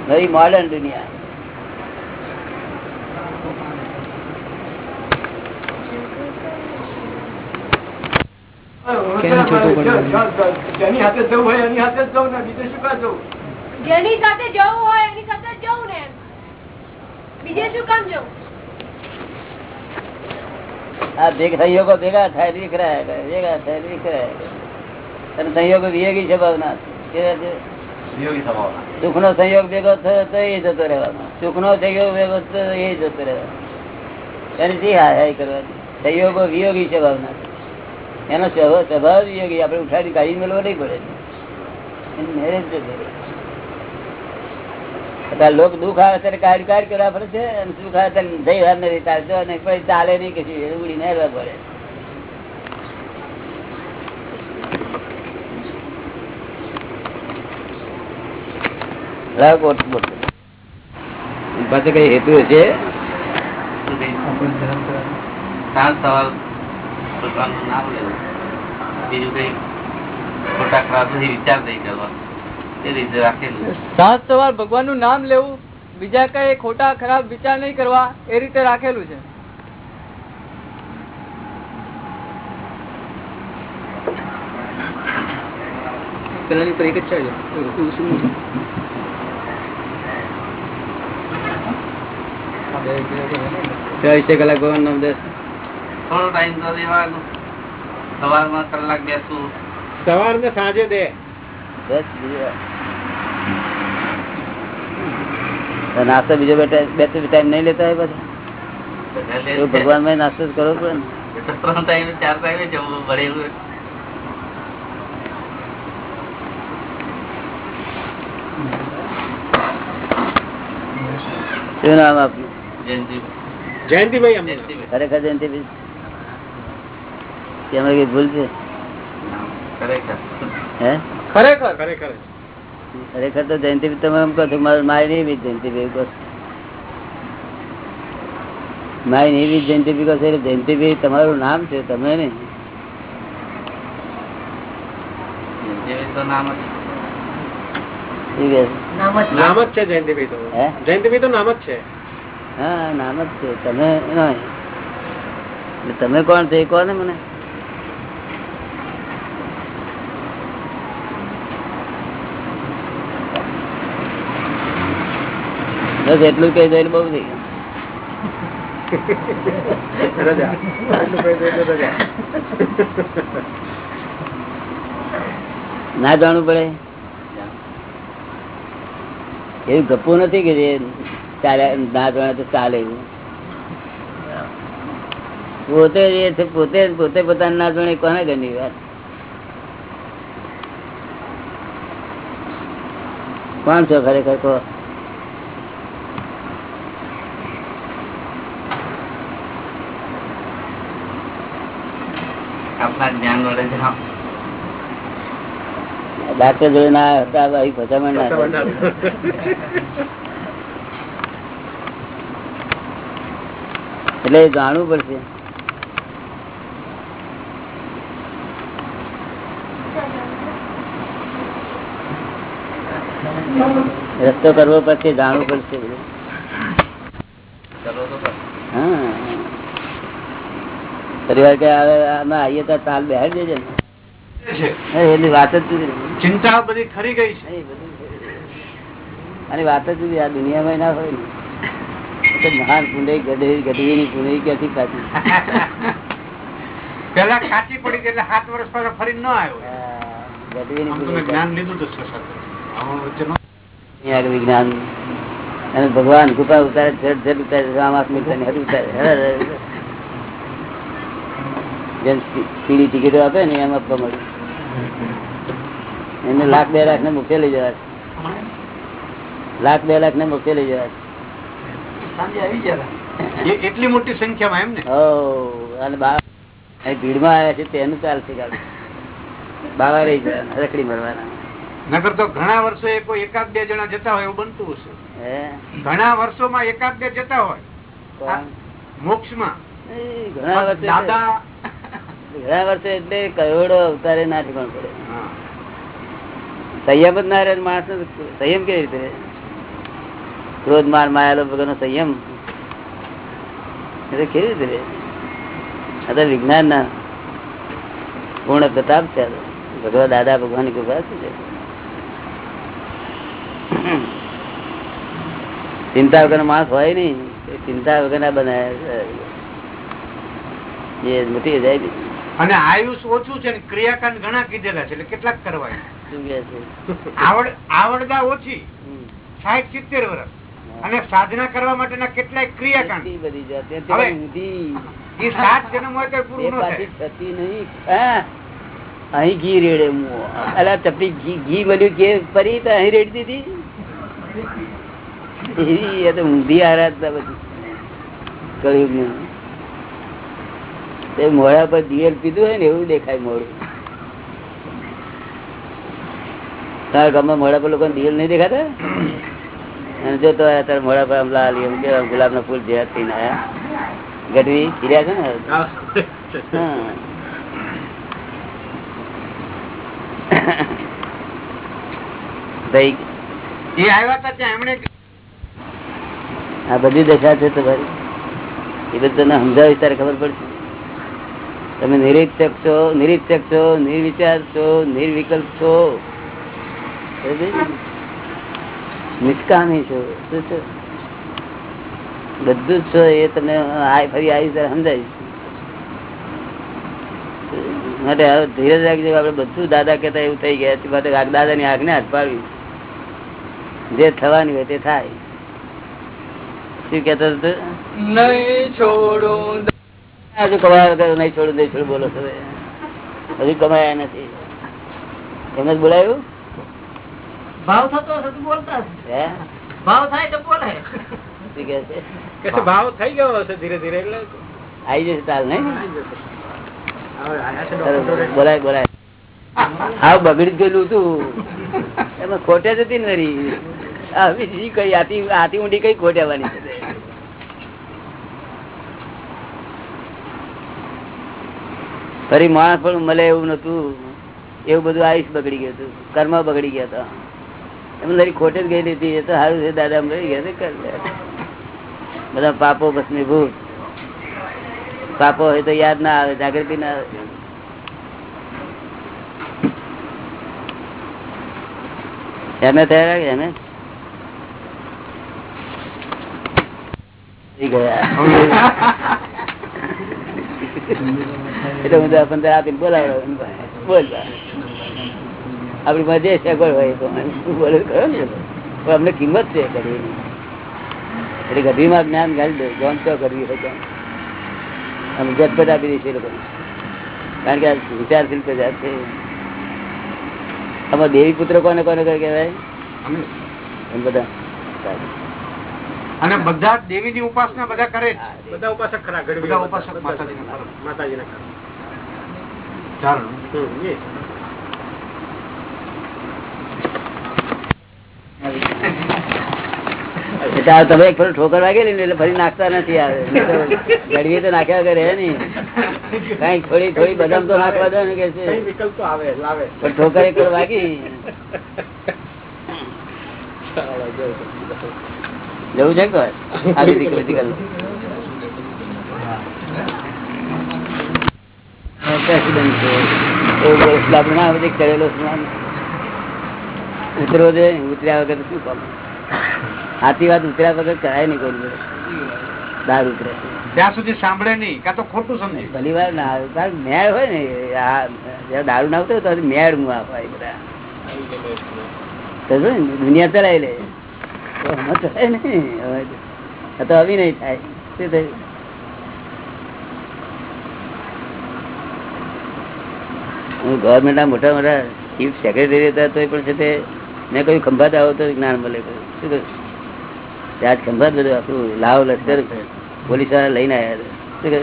S1: નવી મોડર્ન દુનિયા.
S2: જેની હાથે જવું હોય એની હાથે જવું ને બીજે શું કામ જવું?
S5: જેની સાથે જવું હોય એની સાથે જવું ને બીજે શું કામ જવું?
S1: આ ભેગ સંયોગો ભેગા થાય વિખરાય ભેગા થાય વિખરાય અને સંયોગો વિયોગી છે ભાવના કેવા છે?
S4: વિયોગી સ્વભાવના.
S1: સુખ નો સંયોગ ભેગો થયો તો એ જતો રહેવાનો. સુખ નો સંયોગ ભેગો થયો એ જતો રહેવાનો. એની શી હાય હાય કરવાની. સંયોગો વિયોગી છે ભાવના એનો સ્વભાવ સ્વભાવ વિયોગી. આપણે ઉઠાડી કાઢી મેળવો નહીં પડે. મેરેજ જતો રહે. લોક દુઃખ આવે ત્યારે કાઢી કાઢ કરવા પડે છે અને સુખ આવે ત્યારે જઈ વાર નથી ચાલતો અને પછી ચાલે નહીં કે ઉડી પડે કોટ બોટ. એની પાસે કઈ હેતુ છે
S4: બીજું કઈ ખોટા ખરાબ વિચાર નહીં કરવા.
S3: સાત સવાર ભગવાનનું નામ લેવું બીજા કઈ ખોટા ખરાબ વિચાર નહીં કરવા એ રીતે રાખેલું છે. પેલાની પર એક જ છે
S1: કલાક ભગવાન નામ દસ
S4: થોડો ટાઈમ તો દેવાનો સવારમાં કલાક બેસવું.
S2: સવાર ને સાંજે દે.
S1: બસ બીજું વાત. તો નાસ્તો બીજો બે ટાઈમ બે ત્રણ ટાઈમ નહીં લેતા હોય પછી?
S4: બધા લે
S1: એવું
S4: છે.
S1: ભગવાનમાં નાસ્તો જ કરવો પડે ને.
S4: એ તો ત્રણ ટાઈમ ચાર ટાઈમે જમવું પડે એવું
S1: શું નામ આપ્યું
S4: જયંતિ.
S2: જયંતિભાઈ અમને.
S4: જયંતિભાઈ.
S1: ખરેખર જયંતિ એમાં કઈ ભૂલ છે?
S4: ખરેખર.
S1: હે?
S3: ખરેખર
S2: ખરેખર
S1: તો જયંતિ તમે એમ કહો છો મારી નહીં જયંતિ ભાઈ બસ મારી નહીં બીજ જયંતિ ભાઈ કહો એટલે જયંતિ ભાઈ તમારું નામ છે તમે નહીં
S4: નામ જ
S1: છે?
S2: નામ જ છે. જયંતિભાઈ તો. જયંતિભાઈ તો નામ જ છે.
S1: હા નામ જ છે. તમે તમે કોણ છે કોને કહો ને મને. બસ એટલું કહી દો એટલે બહુ થઈ. ના જાણવું પડે? એવું ગપ્પું નથી કે જે ચાલે ના જાણે તો ચાલે એવું. પોતે જે છે પોતે પોતે પોતાના ના જાણે કોને ગણી વાત? કોણ છો ખરેખર? ડાક્ટર જોડે ના હતા આવી ફસામણ ના એટલે જાણવું પડશે. રસ્તો કરવો પડશે જાણવું પડશે. હા. પરિવાર કે આવીએ તો તાલ બેહાડી દેજે ને. એની વાત જ
S2: ચિંતા બધી ખરી ગઈ છે.
S1: અને વાત જ. આ દુનિયામાં ના હોય ને. મહાન પુંડઈ ગઢવી ગઢવીની પુંડઈ ક્યાંથી કાચી
S2: પેલા કાચી પડી ગઈ એટલે સાત વર્ષ પછી ફરી ન આવ્યો. આમ જ્ઞાન લીધું તો આમાં ન-
S1: વિજ્ઞાન. અને ભગવાન કૃપા ઉતારે ઝડ ઝડ ઉતારે રામ આત્મી હર ઉતારે. જેમ સીડી ટિકિટો આપે ને એમ આપવા મળ્યું. એને લાખ બે લાખ ને મુખ્ય લઈ જવા લાખ બે લાખ ને મુખ્ય લઈ જવા
S2: એટલી મોટી સંખ્યામાં એમ ને?
S1: અને બા અહીં ભીડમાં આવ્યા છે તેનું ચાલશે બાવા રહી ગયા રખડી મરવાના
S6: નગર તો ઘણા વર્ષો એ કોઈ એકાદ બે જણા જતા હોય એવું બનતું હશે.
S1: હે?
S6: ઘણા વર્ષોમાં એકાદ બે જતા હોય.
S1: મોક્ષ
S6: મોક્ષમાં.
S1: ઘણા વર્ષે
S6: દાદા
S1: ઘણા વર્ષે એટલે કરોડો અવતારે ના ઠીકણ પડે સંયમ જ ના રહે માણસ સંયમ કેવી રીતે ક્રોધ માર માયાલો વગરનો સંયમ એટલે કેવી રીતે? આ તો વિજ્ઞાન ના પૂર્ણ પ્રતાપ છે. ભગવાન દાદા ભગવાનની કૃપા છે ચિંતા વગર માણસ હોય નહીં ચિંતા વગર ના બનાય એ મૂકી જાય ને.
S6: અને આયુષ ઓછું છે ને ક્રિયાકાંડ ઘણા કીધેલા છે એટલે કેટલાક કરવા આવડતા ઓછી સાહીઠ સિત્તેર વર્ષ અને સાધના કરવા માટેના કેટલાક ક્રિયાકાંડ
S1: બધી જાત.
S6: સાત જન્મ હોય તો પૂરું ન
S1: પાછી
S6: થાય
S1: થતી નહીં. હા. અહીં ઘી રેડે. અલા તપી ઘી ઘી મળ્યું કે પરી તો અહીં રેડી દીધી એ તો ઊંધી આરાધના બધી. તે મોડા પર દિવેલ પીધું હોય ને એવું દેખાય મોડું તારા ગામમાં મોડા પર લોકો દિવેલ નહીં દેખાતા? અને જો તો તારા મોડા પર આમ લાલ એમ કે ગુલાબ ના ફૂલ જેવા થઈને આવ્યા ગઢવી ખીર્યા છે ને? હા. ભાઈ આ બધી દશા છે તમારી. એ બધું સમજાવી ત્યારે ખબર પડશે. તમે નિરીક્ષક છો નિરીક્ષક છો, નિર્વિચાર છો, નિર્વિકલ્પ છો. નિષ્કામી છો. શું છો? બધું જ છો એ તમે ફરી આવી ત્યારે સમજાય માટે હવે ધીરજ રાખજો આપડે બધું દાદા કેતા એવું થઈ ગયા માટે દાદા ની આજ્ઞા હાથ પાડવી જે થવાની હોય તે થાય. શું કેતો
S2: નહીં છોડું
S1: હજુ કમાયા વગર નહીં છોડું નહીં છોડું બોલો હજુ કમાયા નથી. એમને બોલાયું?
S3: ભાવ થતો બોલતા ભાવ થાય તો બોલે.
S2: ભાવ થઈ ગયો હશે ધીરે ધીરે એટલે
S1: આવી જશે તાલ નહીં? બોલાય બોલાય. હા બગડી જ ગયેલું હતું એમાં ખોટે જતી ને વળી. આ બીજી કઈ આથી આથી ઊંડી કઈ ખોટેવાની છે? ફરી માણસ પણ મળે એવું નતું. એવું બધું આયુષ બગડી ગયું હતું. કર્મ બગડી ગયા હતા. એમ નરી ખોટે જ ગયેલી હતી એ તો સારું છે, દાદા મળી ગયા કર. બધા પાપો ભસ્મીભૂત પાપો હોય તો યાદ ના આવે, જાગૃતિ ના આવે. એમને થયા એમે ગયા. એટલે હું આપણને આપીને બોલાવડો બોલતા આપડી મજે છે. હોય તો બોલે તો ને પણ અમને કિંમત છે કરવી એટલે ગભીમાં જ્ઞાન ગાડી દે. જોન તો કરવી હોય અમે જટપટ આપી દઈશું એ લોકો કારણ કે આ વિચારશીલ પ્રજા છે. આમાં દેવી પુત્ર કોને કોને કહેવાય? એમ બધા.
S6: અને બધા દેવી ની ઉપાસના બધા કરે
S2: બધા ઉપાસક ખરા
S6: બધા ઉપાસક માતાજીના.
S2: માતાજીના ખરા.
S6: ચાલો
S1: તમે એક ફરી ઠોકર વાગેલી ને એટલે ફરી નાખતા નથી આવે નહીં તો નાખ્યા કરે નહીં. કઈ થોડી થોડી બદામ તો નાખવા દે ને કે પણ ઠોકર એક વાગી. જવું છે કે આવી. President છે. આપણે ના ચડેલો સમાન. ઉતરવો છે ઉતર્યા વગર શું કામ સાચી વાત ઉતર્યા વગર કરાય નહીં કોઈ. દાર ઉતરે
S6: ત્યાં સુધી સાંભળે નહીં કાં તો ખોટું સમજે
S1: ભલી વાર ના આવે કારણ મેળ હોય ને આ દારૂ ના આવતો તો મેળ હું બધા દુનિયા ચલાવી લે તો હવે ચલાય નહીં હવે તો અભિનય થાય શું થયું હું ગવર્મેન્ટના મોટા મોટા ચીફ સેક્રેટરી હતા તો પણ છે તે મેં કહ્યું ખંભાત આવો તો જ્ઞાન મળે. શું કહ્યું? ત્યાં જ ખંભાત બધું આખું લાવ લશ્કર પોલીસવાળા લઈને આવ્યા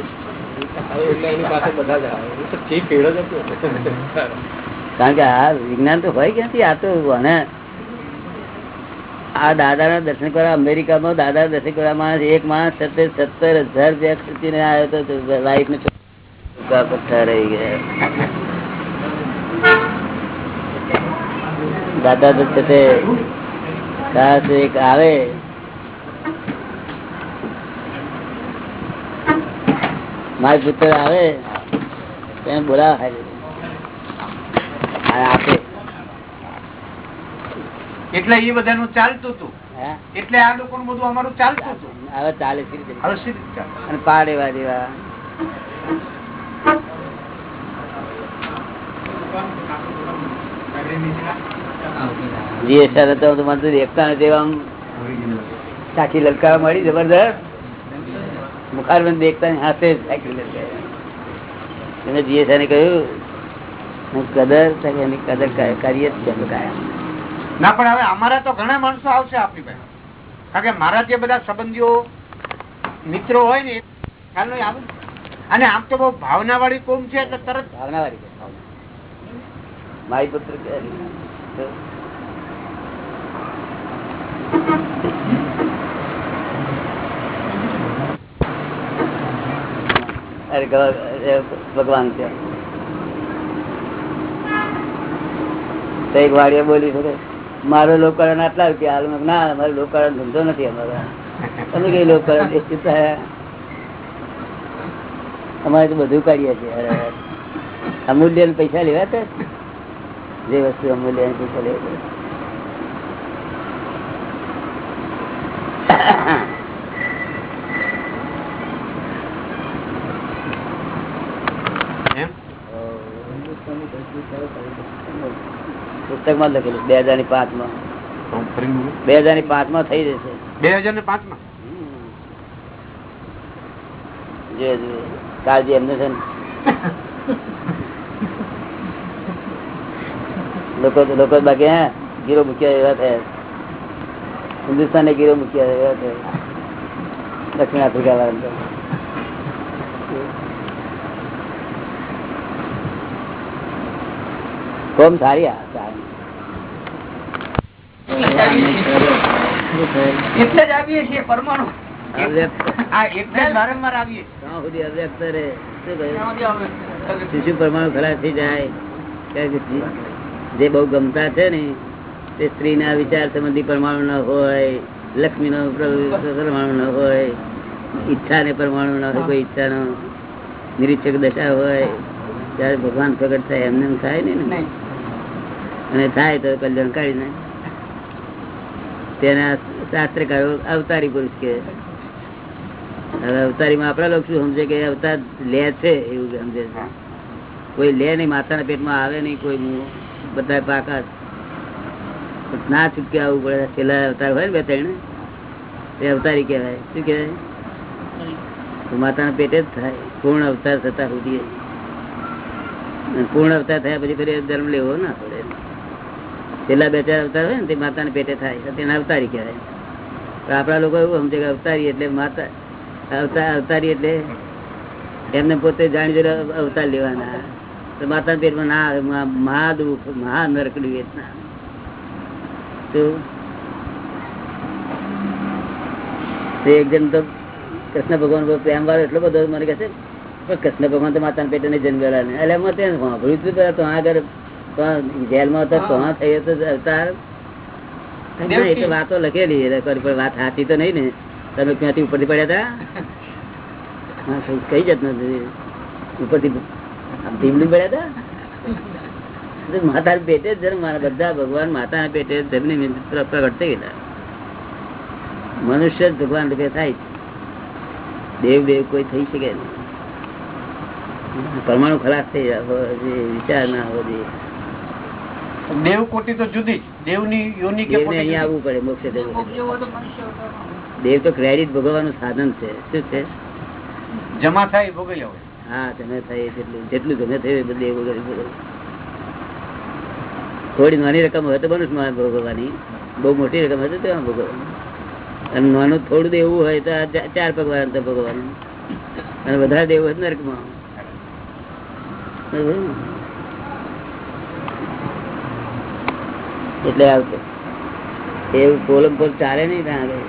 S1: કારણ કે આ વિજ્ઞાન તો હોય ક્યાંથી? આ તો અને આ દાદાના દર્શન કરવા અમેરિકામાં દાદા દર્શન કરવા માણસ એક માણસ સત્તર સત્તર હજાર રૂપિયા ખર્ચીને આવ્યો હતો લાઈફ ને પથ્થર રહી ગયા. દાદા તો છે તે એક આવે. મારી પુત્ર આવે. તેને બોલાવે. આપે.
S6: એટલે એ બધાનું ચાલતું હતું? એટલે આ લોકો બધું અમારું ચાલતું હતું.
S1: હવે ચાલે
S6: સીધી
S1: અને પાડ એવા જેવા જીએસઆર હતો તો મને દેખતા નથી આમ સાખી લલકાર મળી જબરદસ્ત મુખાર મને દેખતા ની હાથે સાખી લલકાર એને જીએસઆર ને કહ્યું હું કદર એની કદર કરીએ જ છે કાયમ.
S6: ના પણ હવે અમારા તો ઘણા માણસો આવશે આપણી પાસે. કારણ કે મારા જે બધા સંબંધીઓ મિત્રો હોય ને અને આમ તો બહુ ભાવના વાળી કોમ છે એટલે તરત
S1: ભાવના વાળી. મારી પુત્ર અરે ભગવાન છે. તો એક વાડીએ બોલી શકે મારો લોકરણ આટલા હાલ. ના, મારો લોકરણ ધંધો નથી અમારો. તમે કઈ લોકરણ અમારે તો બધું કરીએ છીએ. અમૂલ્ય પૈસા લેવા હતા જે વસ્તુ અમૂલ્ય એની પૈસા પુસ્તકમાં લખેલું બે
S6: હજારની પાંચમાં.
S1: બે હજારની પાંચમાં થઈ જશે.
S6: બે હજાર ને પાંચમાં
S1: જે જે કાળજી એમને છે ને. લોકો લોકો બાકી હે? ગીરો મૂક્યા એવા થયા. હિન્દુસ્તાને ગીરો મૂક્યા એવા થયા. દક્ષિણ આફ્રિકા વાળા કોમ સારી આ સારી.
S6: એટલે જ આવીએ છીએ પરમાણુ.
S1: પરમાણુ ખરાબ થઈ જાય જે- બહુ ગમતા છે ને તે સ્ત્રીના વિચાર સંબંધી પરમાણુ ન હોય લક્ષ્મી નો પરમાણુ ન હોય ઈચ્છા ને પરમાણુ ન હોય કોઈ ઈચ્છા નો નિરીક્ષક દશા હોય ત્યારે ભગવાન પ્રગટ થાય એમને એમ થાય ને? અને થાય તો કલ્યાણકારી ને તેના શાસ્ત્રકારો અવતારી પુરુષ કે. હવે અવતારીમાં આપડા લોકો શું સમજે કે અવતાર લે છે એવું સમજે છે. કોઈ લે નહીં માતાના પેટમાં આવે નહીં કોઈ. બધા પાકા. ના છૂટકે આવવું પડે. છેલ્લા અવતાર હોય ને બે ત્રણ. તે અવતારી કહેવાય. શું કહેવાય? માતાના પેટે જ થાય. પૂર્ણ અવતાર થતા સુધી. પૂર્ણ અવતાર થયા પછી ફરી જન્મ લેવો ના પડે છેલ્લા બે ચાર અવતાર હોય ને તે માતાના પેટે થાય. તેને અવતારી કહેવાય. આપણા લોકો એવું સમજે કે અવતારી એટલે માતા. અવતાર અવતારી એટલે એમને પોતે જાણી જોઈને અવતાર લેવાના. તો માતાના પેટમાં ના આવે મહા- મહા દુઃખ મહા નરકડી વેદના. તો એક જણ તો કૃષ્ણ ભગવાન પ્રેમ વાળો એટલો બધો મને કહે છે પણ કૃષ્ણ ભગવાન તો માતાના પેટે નહીં જન્મેલા. ને એટલે એમાં ત્યાં સાંભળ્યું હતું પેલા તો આગળ જેલમાં હતા તો થયો તો અવતાર. એ તો વાતો લખેલી પણ વાત સાચી તો નહીં ને. તમે ક્યાંથી ઉપરથી પડ્યા હતા? કઈ- કઈ નથી હતું? ઉપરથી આમ ધીમલી પડ્યા હતા તો? પેટે મારા બધા ભગવાન માતા પેટે ધર્મની પ્રગટ થઈ ગયેલા. મનુષ્ય ભગવાન રૂપે થાય દેવ દેવ કોઈ થઈ શકે નહીં. પરમાણુ ખલાસ થઈ જાય વિચાર ના હોવો જોઈએ
S6: દેવ કોટી તો જુદી. જ દેવની યોની કે
S1: અહીંયા. આવવું પડે મોક્ષ દેવ તો ક્રેડિટ ભોગવવાનું સાધન છે. શું છે?
S6: જમા થાય ભોગવી આવે
S1: હા તમે થાય જેટલું જેટલું તમે થયું બધું એવું વગર થોડી નાની રકમ હોય તો બનુ માં ભોગવવાની. બહુ મોટી રકમ હોય તો તેમાં ભોગવવાની. અને નાનું થોડું દેવું હોય તો ચાર પગવાર અંતર ભોગવવાનું. અને વધારે દેવું હોય નરકમાં. એટલે આવશે એવું પોલમ પોલ ચાલે નહીં ત્યાં આગળ.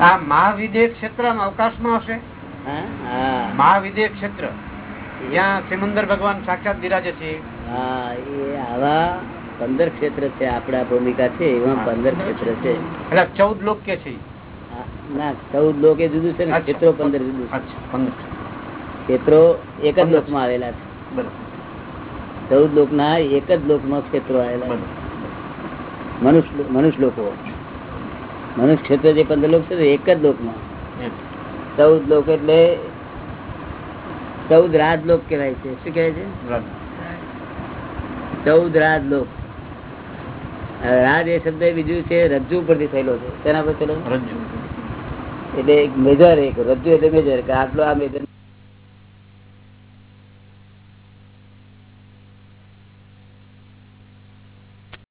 S6: આ મહાવિદેય ક્ષેત્રમાં અવકાશમાં હશે? મહાવિદેય ક્ષેત્ર. જ્યાં સિમંદર ભગવાન સાક્ષાત બિરાજે છે.
S1: હા એ આવા પંદર ક્ષેત્ર છે આપડા ભૂમિકા છે એવા પંદર ક્ષેત્ર છે.
S6: એટલે ચૌદ લોક કે છે.
S1: ના ચૌદ લોક એ જુદું છે ને ક્ષેત્રો પંદર જુદું છે. ક્ષેત્રો. એક જ લોકમાં આવેલા છે. ચૌદ લોક ના એક જ લોકમાં ક્ષેત્રો આવેલા મનુષ્ય મનુષ્ય લોકો. મનુષ્ય ક્ષેત્ર જે પંદર લોક છે એક જ લોકમાં.
S6: એમ.
S1: ચૌદ લોક એટલે ચૌદ રાજલોક કહેવાય છે. શું કહેવાય છે? ચૌદ રાજલોક રાજ એ શબ્દ બીજું છે રજ્જુ પરથી થયેલો છે. તેના પર થયેલો
S6: રજ્જુ.
S1: એટલે એક મેજર એક રજ્જુ એટલે મેજર કે આટલો આ મેજર